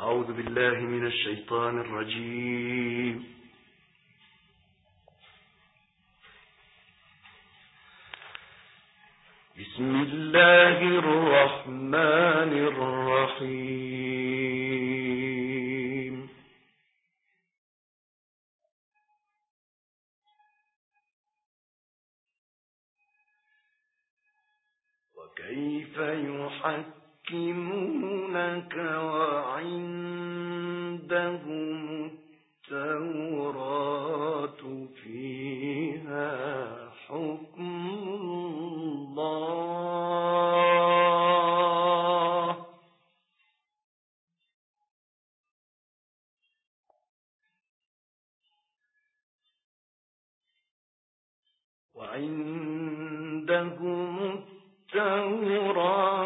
أعوذ بالله من الشيطان الرجيم. بسم الله الرحمن الرحيم. وكيف يحكمونك وعندهم التوراة فيها حكم الله. وعندهم التوراة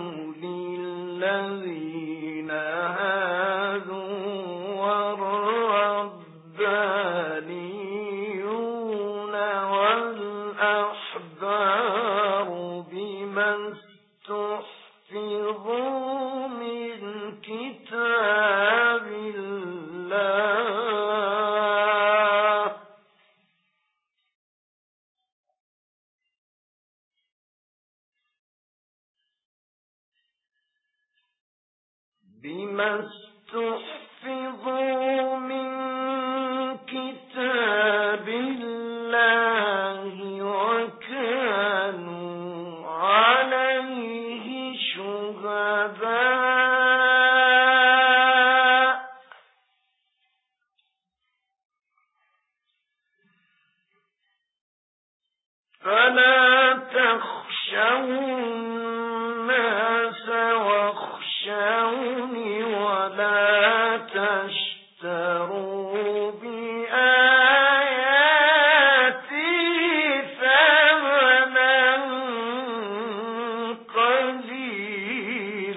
بما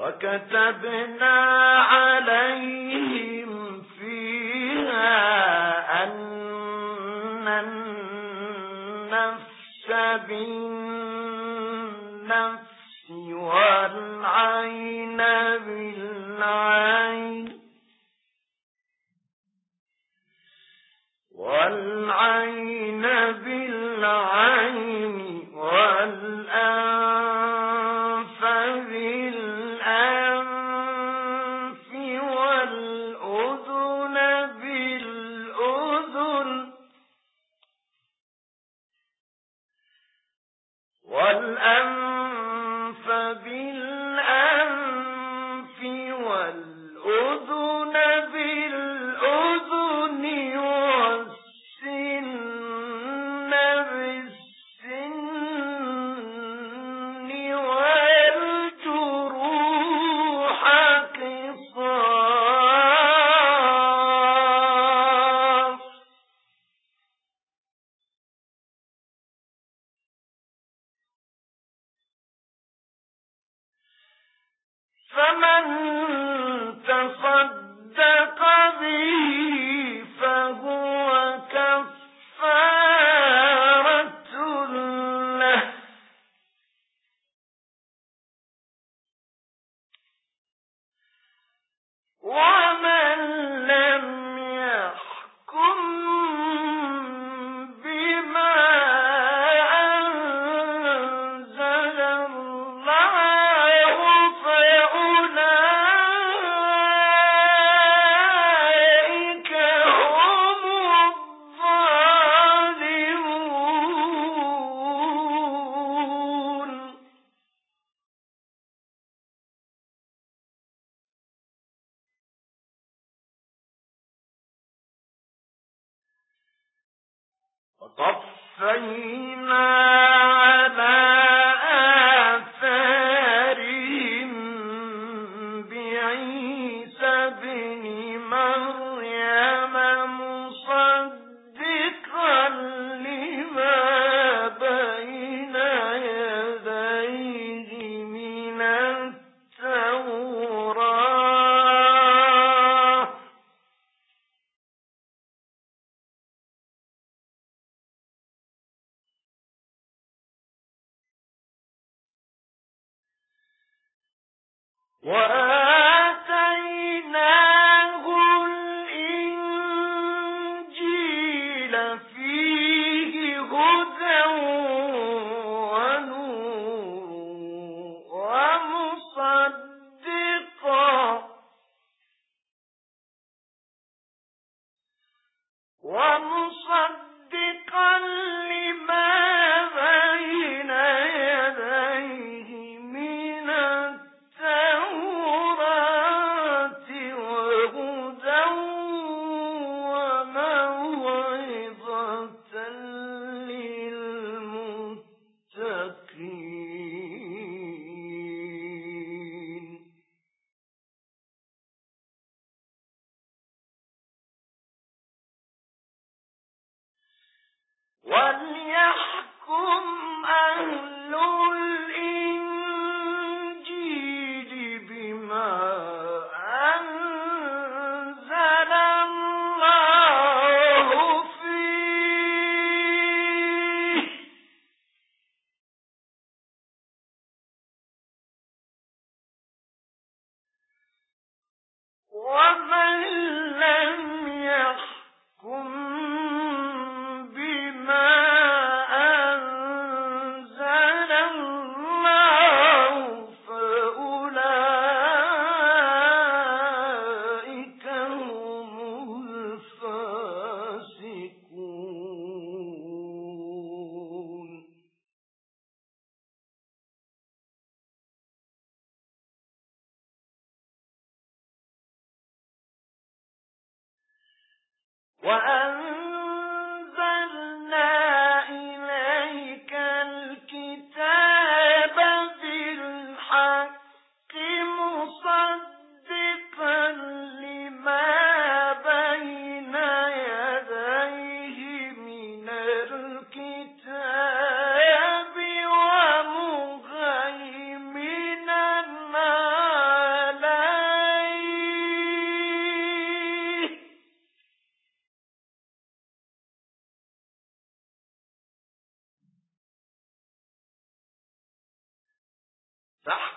وكتبنا عليهم فيها أن النفس بالنفس والعين بالعين والعين بالعين والأنف وقفينا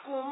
ولو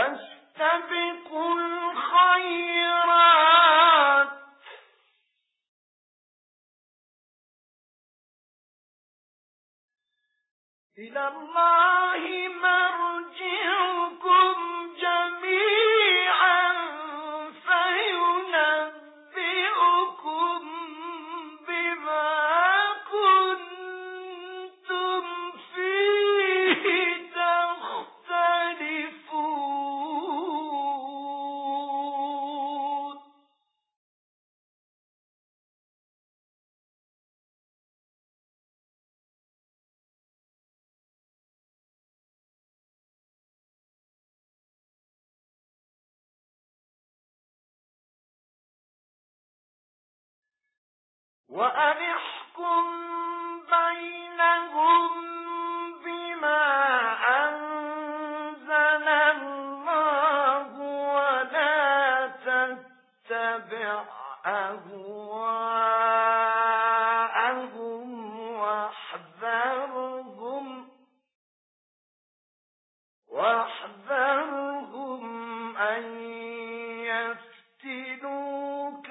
فاستبقوا الخيرات. إلى الله مرجعكم بينهم بما أنزل الله ولا تتبع أهواءهم واحذرهم واحذرهم أن يفتنوك